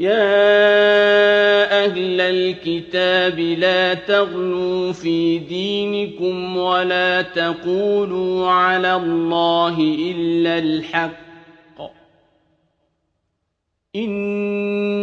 يَا أَهْلَ الْكِتَابِ لَا تَغْلُوا فِي دِينِكُمْ وَلَا تَقُولُوا عَلَى اللَّهِ إِلَّا الْحَقَّ ۚ